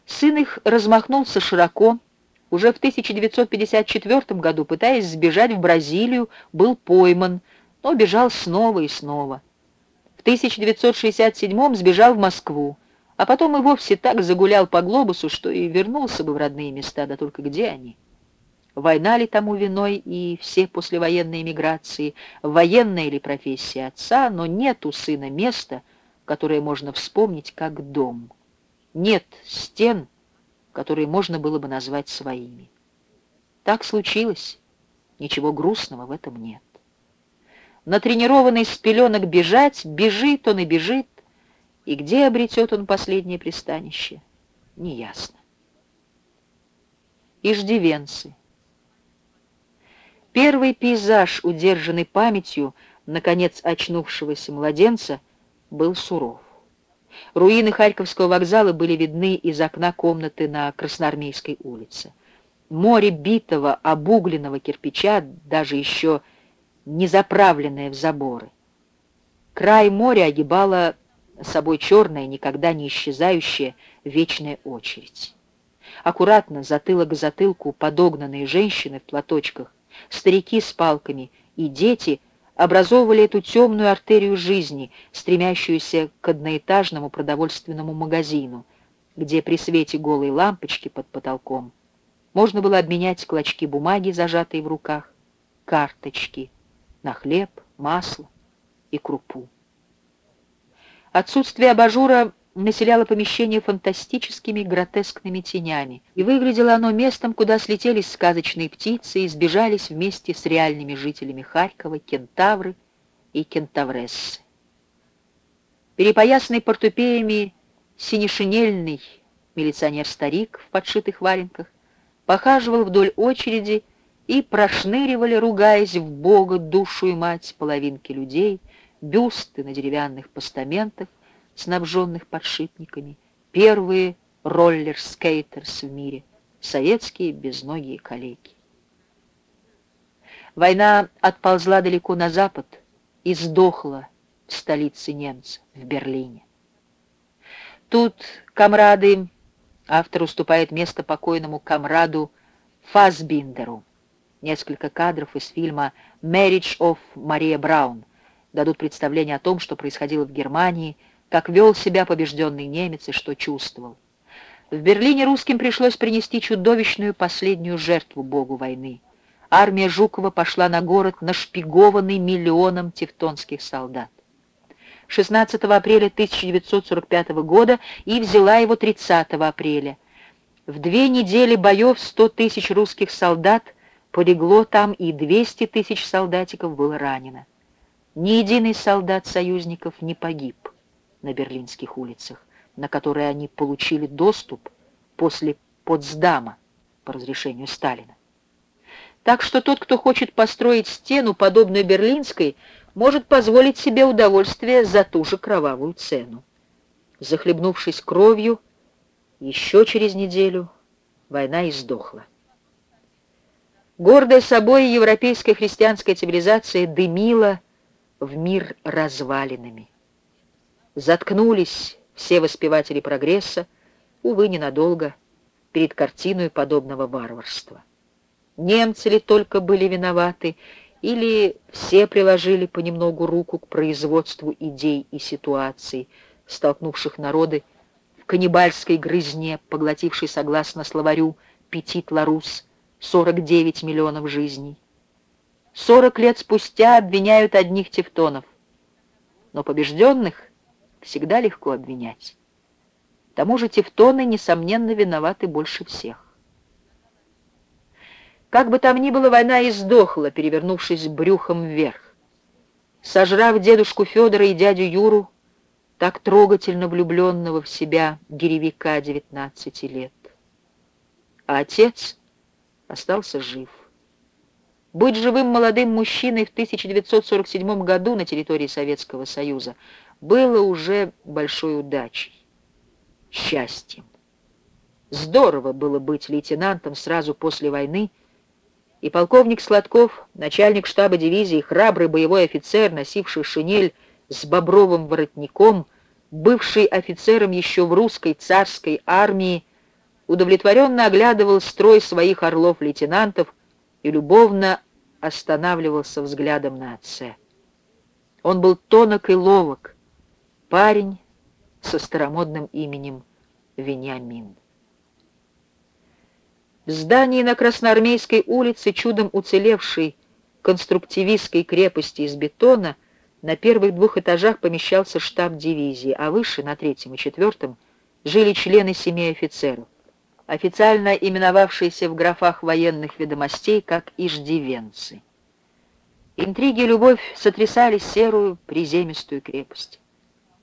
Сын их размахнулся широко, уже в 1954 году, пытаясь сбежать в Бразилию, был пойман, но бежал снова и снова. В 1967 сбежал в Москву, а потом и вовсе так загулял по глобусу, что и вернулся бы в родные места, да только где они? Война ли тому виной и все послевоенные миграции, военная ли профессия отца, но нет у сына места, которое можно вспомнить как дом. Нет стен, которые можно было бы назвать своими. Так случилось. Ничего грустного в этом нет. Натренированный с пеленок бежать, бежит он и бежит, и где обретет он последнее пристанище, неясно. Иждивенцы. Первый пейзаж, удержанный памятью, наконец очнувшегося младенца, был суров. Руины Харьковского вокзала были видны из окна комнаты на Красноармейской улице. Море битого, обугленного кирпича, даже еще не заправленное в заборы. Край моря огибала собой черная, никогда не исчезающая вечная очередь. Аккуратно, затылок к затылку, подогнанные женщины в платочках, старики с палками и дети — образовывали эту темную артерию жизни, стремящуюся к одноэтажному продовольственному магазину, где при свете голой лампочки под потолком можно было обменять клочки бумаги, зажатые в руках, карточки на хлеб, масло и крупу. Отсутствие абажура населяло помещение фантастическими гротескными тенями, и выглядело оно местом, куда слетелись сказочные птицы и сбежались вместе с реальными жителями Харькова кентавры и кентаврессы. Перепоясанный портупеями синешинельный милиционер-старик в подшитых валенках похаживал вдоль очереди и прошныривали, ругаясь в Бога, душу и мать, половинки людей, бюсты на деревянных постаментах, снабженных подшипниками, первые роллер-скейтерс в мире, советские безногие калеки. Война отползла далеко на запад и сдохла в столице немцев, в Берлине. Тут комрады, автор уступает место покойному комраду Фасбиндеру. Несколько кадров из фильма «Marriage of Мария Браун» дадут представление о том, что происходило в Германии как вел себя побежденный немец и что чувствовал. В Берлине русским пришлось принести чудовищную последнюю жертву богу войны. Армия Жукова пошла на город, нашпигованный миллионом тевтонских солдат. 16 апреля 1945 года и взяла его 30 апреля. В две недели боев 100 тысяч русских солдат полегло там, и 200 тысяч солдатиков было ранено. Ни единый солдат союзников не погиб на берлинских улицах, на которые они получили доступ после Потсдама по разрешению Сталина. Так что тот, кто хочет построить стену, подобную берлинской, может позволить себе удовольствие за ту же кровавую цену. Захлебнувшись кровью, еще через неделю война издохла. Гордая собой европейская христианская цивилизация дымила в мир развалинами. Заткнулись все воспеватели прогресса, увы, ненадолго, перед картиной подобного варварства. Немцы ли только были виноваты, или все приложили понемногу руку к производству идей и ситуаций, столкнувших народы в каннибальской грызне, поглотившей, согласно словарю Петит Ларус, 49 миллионов жизней. 40 лет спустя обвиняют одних тевтонов, но побежденных всегда легко обвинять. К тому же тевтоны, несомненно, виноваты больше всех. Как бы там ни было, война и сдохла, перевернувшись брюхом вверх. Сожрав дедушку Федора и дядю Юру, так трогательно влюбленного в себя гиревика 19 лет. А отец остался жив. Быть живым молодым мужчиной в 1947 году на территории Советского Союза было уже большой удачей, счастьем. Здорово было быть лейтенантом сразу после войны, и полковник Сладков, начальник штаба дивизии, храбрый боевой офицер, носивший шинель с бобровым воротником, бывший офицером еще в русской царской армии, удовлетворенно оглядывал строй своих орлов-лейтенантов и любовно останавливался взглядом на отце. Он был тонок и ловок, парень со старомодным именем Вениамин. В здании на Красноармейской улице, чудом уцелевшей конструктивистской крепости из бетона, на первых двух этажах помещался штаб дивизии, а выше, на третьем и четвертом, жили члены семей офицеров, официально именовавшиеся в графах военных ведомостей как иждивенцы. Интриги и любовь сотрясали серую приземистую крепость,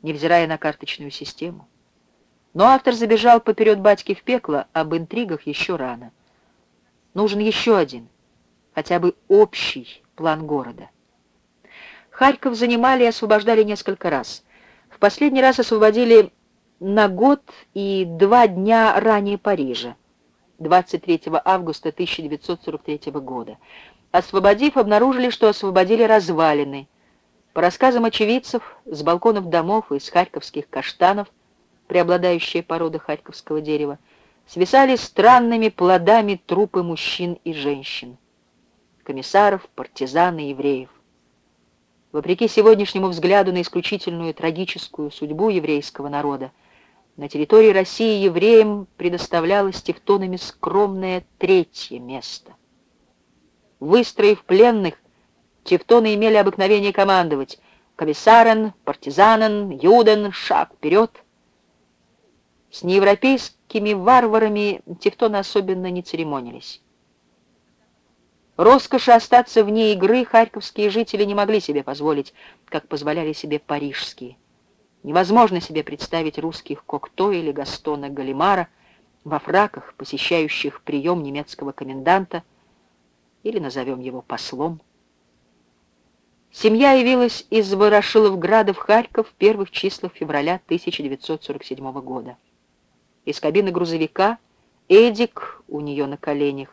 невзирая на карточную систему. Но автор забежал поперед батьки в пекло, об интригах еще рано. Нужен еще один, хотя бы общий план города. Харьков занимали и освобождали несколько раз. В последний раз освободили на год и два дня ранее Парижа, 23 августа 1943 года. Освободив, обнаружили, что освободили развалины. По рассказам очевидцев, с балконов домов и из харьковских каштанов – преобладающая порода харьковского дерева, свисали странными плодами трупы мужчин и женщин, комиссаров, партизан и евреев. Вопреки сегодняшнему взгляду на исключительную трагическую судьбу еврейского народа, на территории России евреям предоставлялось тевтонами скромное третье место. Выстроив пленных, тевтоны имели обыкновение командовать «Комиссарен», «Партизанен», «Юден», «Шаг вперед», с неевропейскими варварами тевтоны особенно не церемонились. Роскоши остаться вне игры харьковские жители не могли себе позволить, как позволяли себе парижские. Невозможно себе представить русских Кокто или Гастона Галимара во фраках, посещающих прием немецкого коменданта, или назовем его послом. Семья явилась из Ворошиловграда в Харьков в первых числах февраля 1947 года. Из кабины грузовика Эдик у нее на коленях.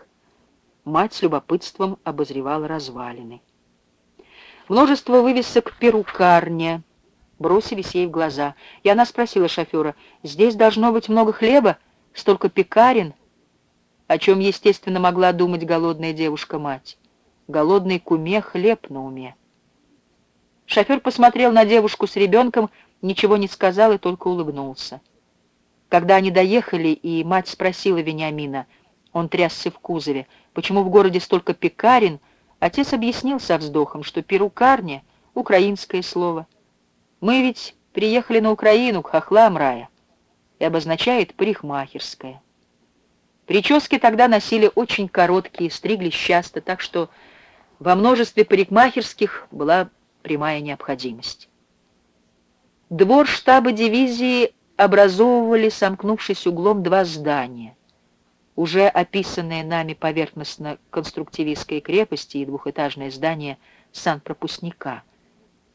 Мать с любопытством обозревала развалины. Множество вывесок перукарня бросились ей в глаза, и она спросила шофера, «Здесь должно быть много хлеба, столько пекарен?» О чем, естественно, могла думать голодная девушка-мать. Голодной куме хлеб на уме. Шофер посмотрел на девушку с ребенком, ничего не сказал и только улыбнулся. Когда они доехали, и мать спросила Вениамина, он трясся в кузове, почему в городе столько пекарен, отец объяснил со вздохом, что перукарня — украинское слово. Мы ведь приехали на Украину, к хохлам рая, и обозначает парикмахерская. Прически тогда носили очень короткие, стриглись часто, так что во множестве парикмахерских была прямая необходимость. Двор штаба дивизии образовывали, сомкнувшись углом, два здания. Уже описанные нами поверхностно-конструктивистские крепости и двухэтажное здание санпропускника.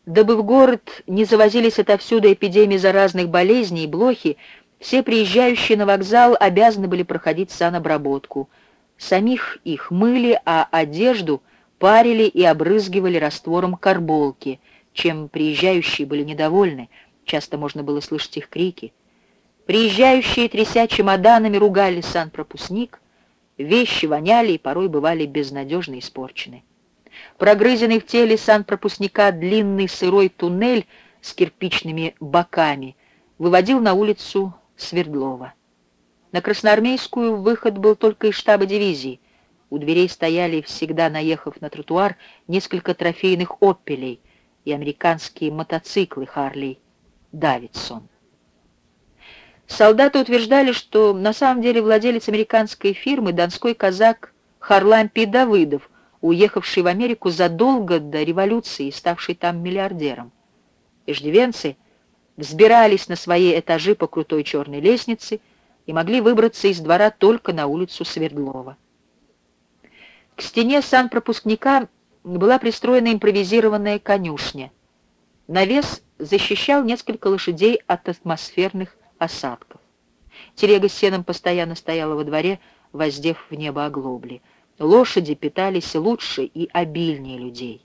Дабы в город не завозились отовсюду эпидемии заразных болезней и блохи, все приезжающие на вокзал обязаны были проходить санобработку. Самих их мыли, а одежду парили и обрызгивали раствором карболки, чем приезжающие были недовольны — Часто можно было слышать их крики. Приезжающие, тряся чемоданами, ругали сан-пропускник. Вещи воняли и порой бывали безнадежно испорчены. Прогрызенный в теле сан-пропускника длинный сырой туннель с кирпичными боками выводил на улицу Свердлова. На Красноармейскую выход был только из штаба дивизии. У дверей стояли, всегда наехав на тротуар, несколько трофейных «Оппелей» и американские мотоциклы «Харли» Давидсон. Солдаты утверждали, что на самом деле владелец американской фирмы донской казак Харлампий Давыдов, уехавший в Америку задолго до революции и ставший там миллиардером. Иждивенцы взбирались на свои этажи по крутой черной лестнице и могли выбраться из двора только на улицу Свердлова. К стене санпропускника была пристроена импровизированная конюшня. Навес защищал несколько лошадей от атмосферных осадков. Телега с сеном постоянно стояла во дворе, воздев в небо оглобли. Лошади питались лучше и обильнее людей.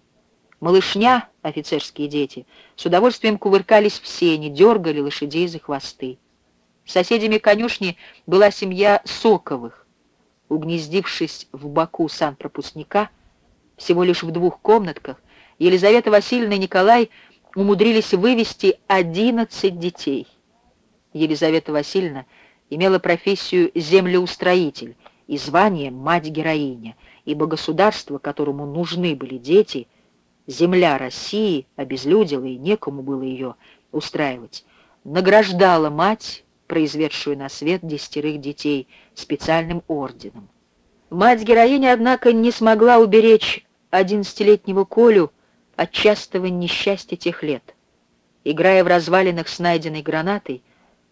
Малышня, офицерские дети, с удовольствием кувыркались в сене, дергали лошадей за хвосты. Соседями конюшни была семья Соковых. Угнездившись в боку санпропускника, всего лишь в двух комнатках, Елизавета Васильевна и Николай умудрились вывести 11 детей. Елизавета Васильевна имела профессию землеустроитель и звание мать-героиня, ибо государство, которому нужны были дети, земля России обезлюдила и некому было ее устраивать, награждала мать, произведшую на свет десятерых детей, специальным орденом. Мать-героиня, однако, не смогла уберечь одиннадцатилетнего Колю от частого несчастья тех лет. Играя в развалинах с найденной гранатой,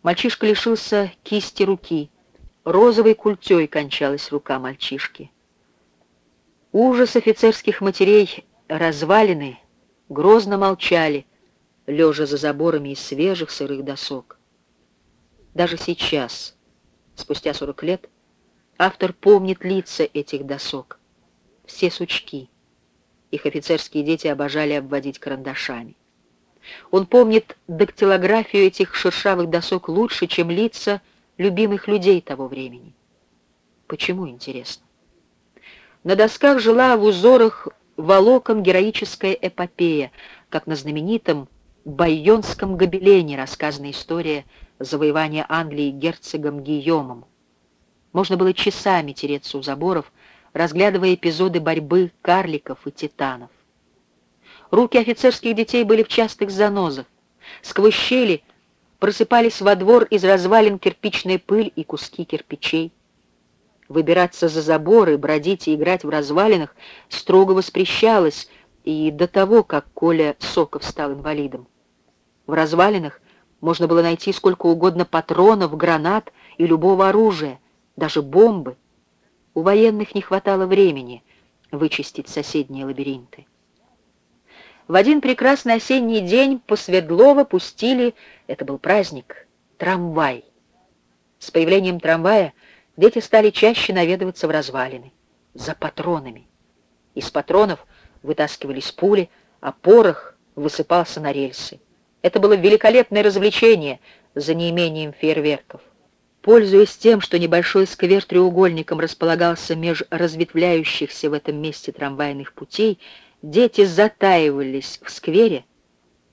мальчишка лишился кисти руки. Розовой культей кончалась рука мальчишки. Ужас офицерских матерей развалины грозно молчали, лежа за заборами из свежих сырых досок. Даже сейчас, спустя сорок лет, автор помнит лица этих досок, все сучки — их офицерские дети обожали обводить карандашами. Он помнит дактилографию этих шершавых досок лучше, чем лица любимых людей того времени. Почему, интересно? На досках жила в узорах волокон героическая эпопея, как на знаменитом Байонском гобелене рассказана история завоевания Англии герцогом Гийомом. Можно было часами тереться у заборов, разглядывая эпизоды борьбы карликов и титанов. Руки офицерских детей были в частых занозах. Сквозь щели просыпались во двор из развалин кирпичная пыль и куски кирпичей. Выбираться за заборы, бродить и играть в развалинах строго воспрещалось и до того, как Коля Соков стал инвалидом. В развалинах можно было найти сколько угодно патронов, гранат и любого оружия, даже бомбы. У военных не хватало времени вычистить соседние лабиринты. В один прекрасный осенний день по Свердлова пустили, это был праздник, трамвай. С появлением трамвая дети стали чаще наведываться в развалины, за патронами. Из патронов вытаскивались пули, а порох высыпался на рельсы. Это было великолепное развлечение за неимением фейерверков. Пользуясь тем, что небольшой сквер треугольником располагался меж разветвляющихся в этом месте трамвайных путей, дети затаивались в сквере.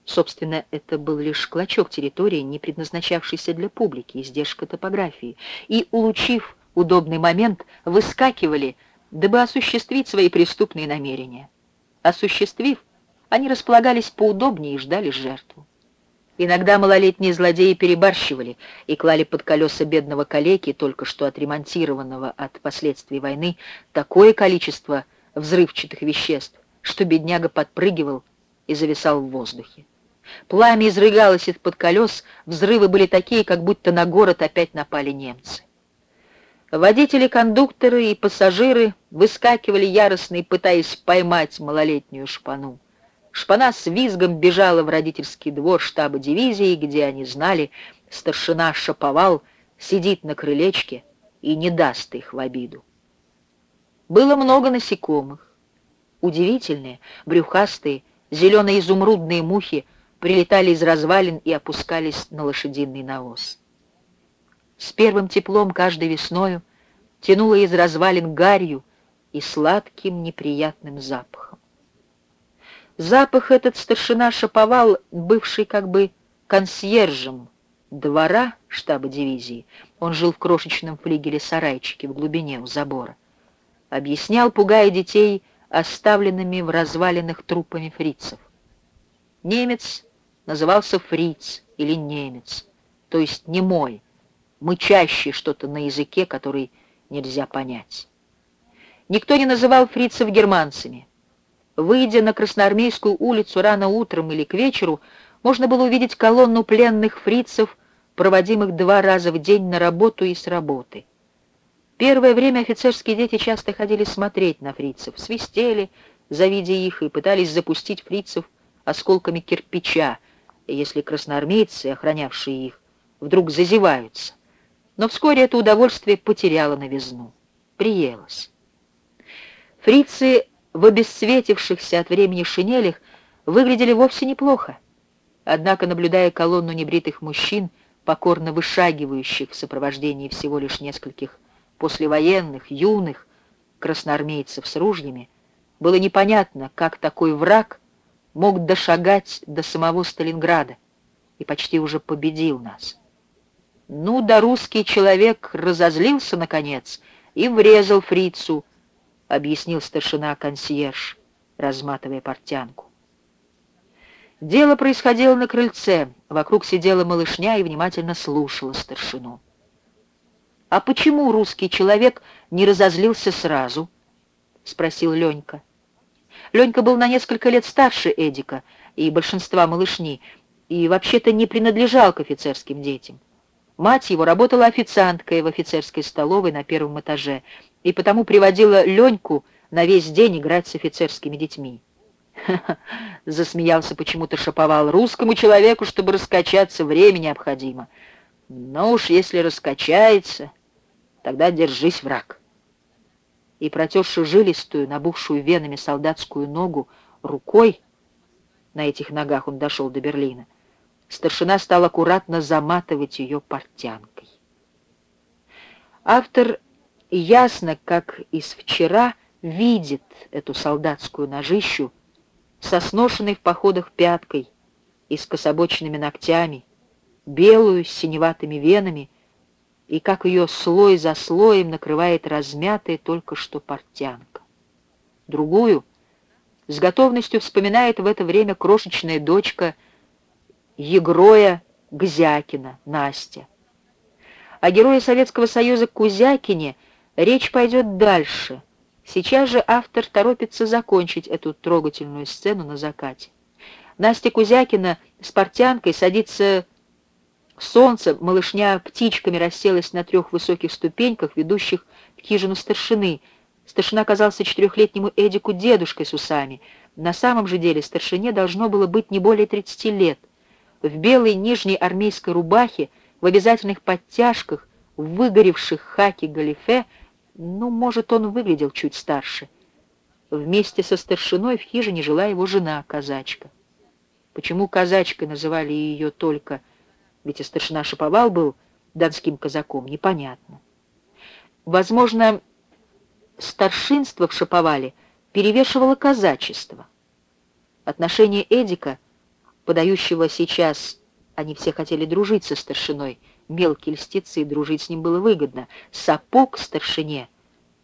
Собственно, это был лишь клочок территории, не предназначавшийся для публики, издержка топографии, и, улучив удобный момент, выскакивали, дабы осуществить свои преступные намерения. Осуществив, они располагались поудобнее и ждали жертву. Иногда малолетние злодеи перебарщивали и клали под колеса бедного калеки, только что отремонтированного от последствий войны, такое количество взрывчатых веществ, что бедняга подпрыгивал и зависал в воздухе. Пламя изрыгалось из-под колес, взрывы были такие, как будто на город опять напали немцы. Водители, кондукторы и пассажиры выскакивали яростно, пытаясь поймать малолетнюю шпану. Шпана с визгом бежала в родительский двор штаба дивизии, где они знали, старшина Шаповал сидит на крылечке и не даст их в обиду. Было много насекомых. Удивительные, брюхастые, зелено-изумрудные мухи прилетали из развалин и опускались на лошадиный навоз. С первым теплом каждой весною тянуло из развалин гарью и сладким неприятным запахом. Запах этот старшина шаповал, бывший как бы консьержем двора штаба дивизии. Он жил в крошечном флигеле-сарайчике в глубине у забора. Объяснял, пугая детей, оставленными в развалинах трупами фрицев. Немец назывался фриц или немец, то есть немой, мычащий что-то на языке, который нельзя понять. Никто не называл фрицев германцами. Выйдя на Красноармейскую улицу рано утром или к вечеру, можно было увидеть колонну пленных фрицев, проводимых два раза в день на работу и с работы. Первое время офицерские дети часто ходили смотреть на фрицев, свистели, завидя их, и пытались запустить фрицев осколками кирпича, если красноармейцы, охранявшие их, вдруг зазеваются. Но вскоре это удовольствие потеряло новизну, приелось. Фрицы в обесцветившихся от времени шинелях выглядели вовсе неплохо. Однако, наблюдая колонну небритых мужчин, покорно вышагивающих в сопровождении всего лишь нескольких послевоенных, юных красноармейцев с ружьями, было непонятно, как такой враг мог дошагать до самого Сталинграда и почти уже победил нас. Ну да русский человек разозлился, наконец, и врезал фрицу, объяснил старшина-консьерж, разматывая портянку. Дело происходило на крыльце, вокруг сидела малышня и внимательно слушала старшину. «А почему русский человек не разозлился сразу?» — спросил Ленька. Ленька был на несколько лет старше Эдика и большинства малышни, и вообще-то не принадлежал к офицерским детям. Мать его работала официанткой в офицерской столовой на первом этаже, и потому приводила Леньку на весь день играть с офицерскими детьми. Засмеялся почему-то шаповал. «Русскому человеку, чтобы раскачаться, время необходимо. Но уж если раскачается, тогда держись, враг». И протерши жилистую, набухшую венами солдатскую ногу рукой, на этих ногах он дошел до Берлина, старшина стал аккуратно заматывать ее портянкой. Автор ясно, как из вчера, видит эту солдатскую ножищу со сношенной в походах пяткой и с кособочными ногтями, белую с синеватыми венами, и как ее слой за слоем накрывает размятая только что портянка. Другую с готовностью вспоминает в это время крошечная дочка Егроя Гзякина, Настя. О герое Советского Союза Кузякине речь пойдет дальше. Сейчас же автор торопится закончить эту трогательную сцену на закате. Настя Кузякина с портянкой садится Солнце, малышня птичками расселась на трех высоких ступеньках, ведущих в хижину старшины. Старшина оказался четырехлетнему Эдику дедушкой с усами. На самом же деле старшине должно было быть не более 30 лет. В белой нижней армейской рубахе, в обязательных подтяжках, в выгоревших хаки галифе, ну, может, он выглядел чуть старше. Вместе со старшиной в хижине жила его жена, казачка. Почему казачкой называли ее только ведь и старшина Шаповал был донским казаком, непонятно. Возможно, старшинство в Шаповале перевешивало казачество. Отношение Эдика, подающего сейчас, они все хотели дружить со старшиной, мелкие льстицы, и дружить с ним было выгодно, сапог старшине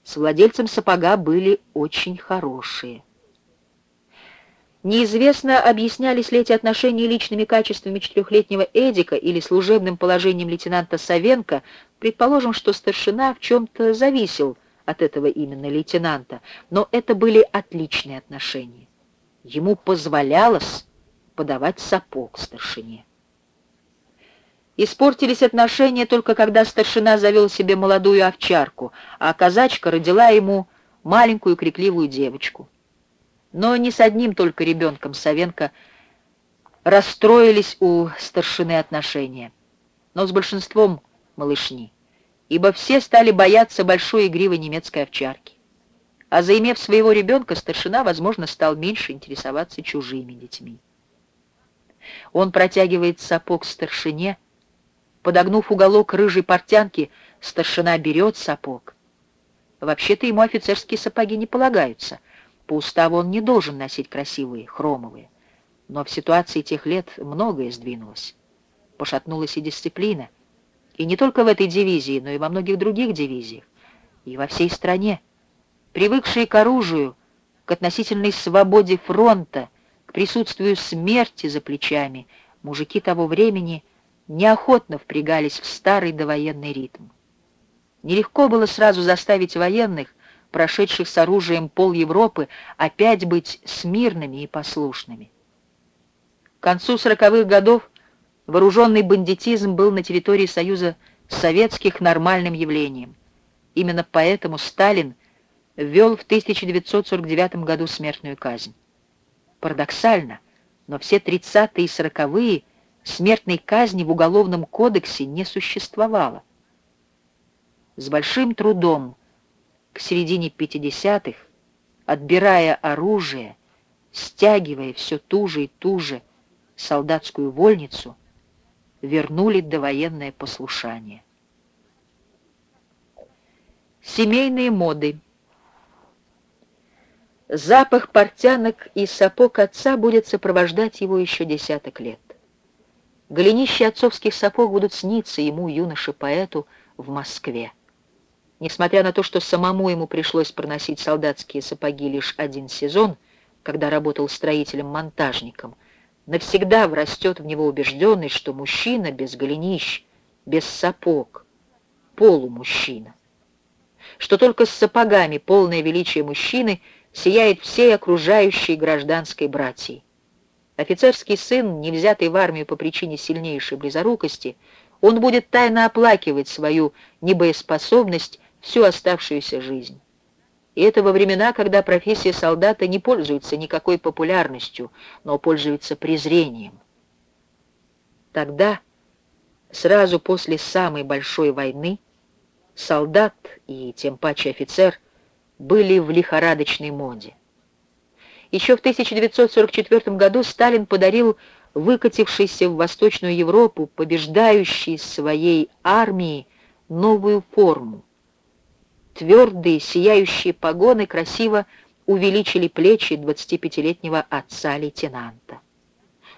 с владельцем сапога были очень хорошие. Неизвестно, объяснялись ли эти отношения личными качествами четырехлетнего Эдика или служебным положением лейтенанта Савенко. Предположим, что старшина в чем-то зависел от этого именно лейтенанта, но это были отличные отношения. Ему позволялось подавать сапог старшине. Испортились отношения только когда старшина завел себе молодую овчарку, а казачка родила ему маленькую крикливую девочку. Но не с одним только ребенком Савенко расстроились у старшины отношения, но с большинством малышни, ибо все стали бояться большой игривой немецкой овчарки. А заимев своего ребенка, старшина, возможно, стал меньше интересоваться чужими детьми. Он протягивает сапог старшине, подогнув уголок рыжей портянки, старшина берет сапог. Вообще-то ему офицерские сапоги не полагаются. По уставу он не должен носить красивые, хромовые. Но в ситуации тех лет многое сдвинулось. Пошатнулась и дисциплина. И не только в этой дивизии, но и во многих других дивизиях. И во всей стране. Привыкшие к оружию, к относительной свободе фронта, к присутствию смерти за плечами, мужики того времени неохотно впрягались в старый довоенный ритм. Нелегко было сразу заставить военных, прошедших с оружием пол Европы, опять быть смирными и послушными. К концу сороковых годов вооруженный бандитизм был на территории Союза Советских нормальным явлением. Именно поэтому Сталин ввел в 1949 году смертную казнь. Парадоксально, но все 30-е и 40-е смертной казни в Уголовном кодексе не существовало. С большим трудом к середине 50-х, отбирая оружие, стягивая все туже и туже солдатскую вольницу, вернули довоенное послушание. Семейные моды – Запах портянок и сапог отца будет сопровождать его еще десяток лет. Голенища отцовских сапог будут сниться ему, юноше-поэту, в Москве. Несмотря на то, что самому ему пришлось проносить солдатские сапоги лишь один сезон, когда работал строителем-монтажником, навсегда врастет в него убежденность, что мужчина без голенищ, без сапог, полумужчина. Что только с сапогами полное величие мужчины — сияет всей окружающей гражданской братьей. Офицерский сын, не взятый в армию по причине сильнейшей близорукости, он будет тайно оплакивать свою небоеспособность всю оставшуюся жизнь. И это во времена, когда профессия солдата не пользуется никакой популярностью, но пользуется презрением. Тогда, сразу после самой большой войны, солдат и тем паче офицер были в лихорадочной моде. Еще в 1944 году Сталин подарил выкатившейся в Восточную Европу побеждающей своей армии новую форму. Твердые, сияющие погоны красиво увеличили плечи 25-летнего отца-лейтенанта.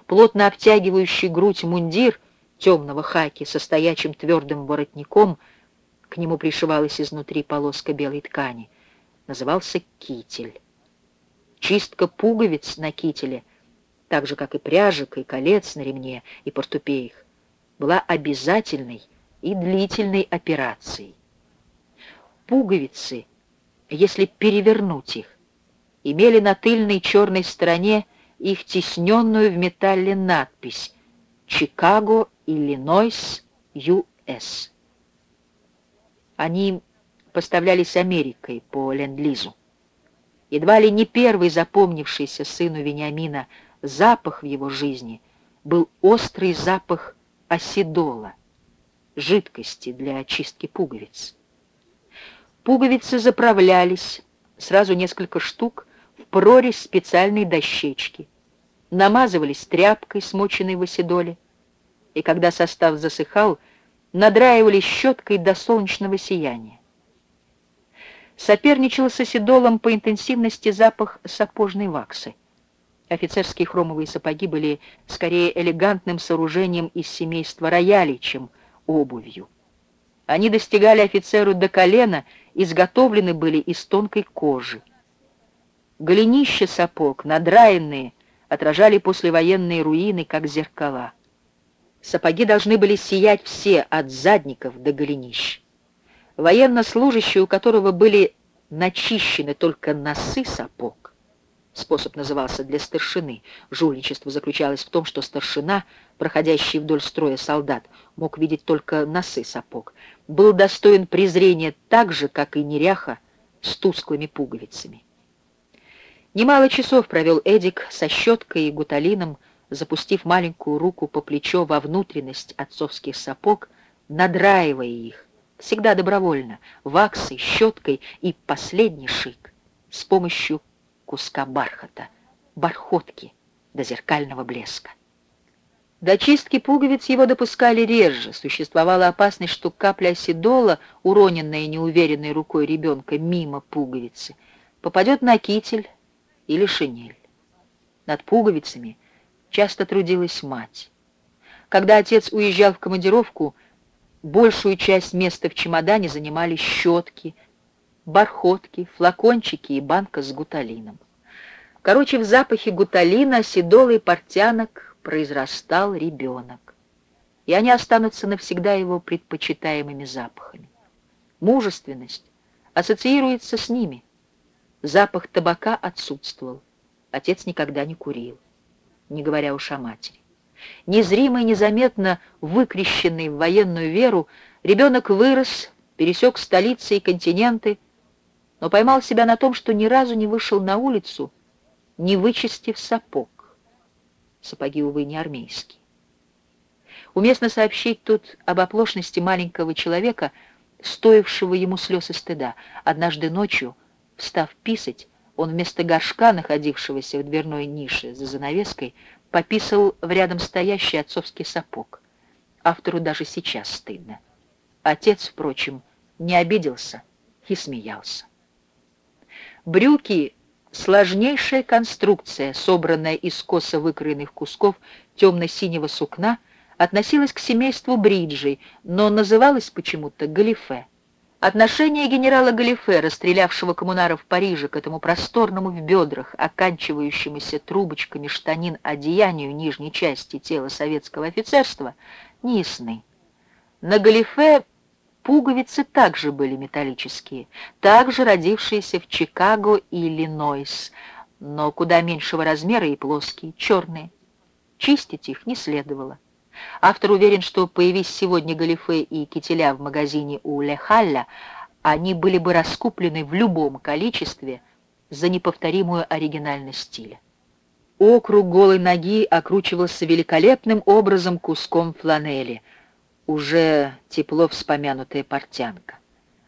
Плотно обтягивающий грудь мундир темного хаки со стоячим твердым воротником, к нему пришивалась изнутри полоска белой ткани, назывался китель. Чистка пуговиц на кителе, так же, как и пряжек, и колец на ремне, и портупеях, была обязательной и длительной операцией. Пуговицы, если перевернуть их, имели на тыльной черной стороне их тесненную в металле надпись «Чикаго, Иллинойс, Ю.С.». Они поставлялись Америкой по Ленд-Лизу. Едва ли не первый запомнившийся сыну Вениамина запах в его жизни был острый запах осидола, жидкости для очистки пуговиц. Пуговицы заправлялись, сразу несколько штук, в прорезь специальной дощечки, намазывались тряпкой, смоченной в осидоле, и когда состав засыхал, надраивались щеткой до солнечного сияния соперничал с оседолом по интенсивности запах сапожной ваксы. Офицерские хромовые сапоги были скорее элегантным сооружением из семейства роялей, чем обувью. Они достигали офицеру до колена, изготовлены были из тонкой кожи. Голенища сапог, надраенные, отражали послевоенные руины, как зеркала. Сапоги должны были сиять все, от задников до голенищ. Военнослужащий, у которого были начищены только носы сапог, способ назывался для старшины, жульничество заключалось в том, что старшина, проходящий вдоль строя солдат, мог видеть только носы сапог, был достоин презрения так же, как и неряха с тусклыми пуговицами. Немало часов провел Эдик со щеткой и гуталином, запустив маленькую руку по плечо во внутренность отцовских сапог, надраивая их, всегда добровольно, ваксой, щеткой и последний шик с помощью куска бархата, бархотки до зеркального блеска. До чистки пуговиц его допускали реже. Существовала опасность, что капля оседола, уроненная неуверенной рукой ребенка мимо пуговицы, попадет на китель или шинель. Над пуговицами часто трудилась мать. Когда отец уезжал в командировку, большую часть места в чемодане занимали щетки, бархотки, флакончики и банка с гуталином. Короче, в запахе гуталина, седола и портянок произрастал ребенок. И они останутся навсегда его предпочитаемыми запахами. Мужественность ассоциируется с ними. Запах табака отсутствовал. Отец никогда не курил, не говоря уж о матери. Незримо и незаметно выкрещенный в военную веру, ребенок вырос, пересек столицы и континенты, но поймал себя на том, что ни разу не вышел на улицу, не вычистив сапог. Сапоги, увы, не армейские. Уместно сообщить тут об оплошности маленького человека, стоившего ему слез и стыда. Однажды ночью, встав писать, он вместо горшка, находившегося в дверной нише за занавеской, пописал в рядом стоящий отцовский сапог. Автору даже сейчас стыдно. Отец, впрочем, не обиделся и смеялся. Брюки Сложнейшая конструкция, собранная из косо выкроенных кусков темно-синего сукна, относилась к семейству Бриджей, но называлась почему-то Галифе. Отношение генерала Галифе, расстрелявшего коммунаров в Париже, к этому просторному в бедрах, оканчивающемуся трубочками штанин одеянию нижней части тела советского офицерства, неясны. На Галифе Пуговицы также были металлические, также родившиеся в Чикаго и Иллинойс, но куда меньшего размера и плоские, черные. Чистить их не следовало. Автор уверен, что появись сегодня галифе и кителя в магазине у Лехалля, они были бы раскуплены в любом количестве за неповторимую оригинальность стиля. Округ голой ноги окручивался великолепным образом куском фланели — уже тепло вспомянутая портянка.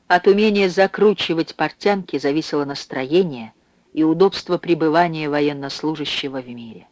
От умения закручивать портянки зависело настроение и удобство пребывания военнослужащего в мире.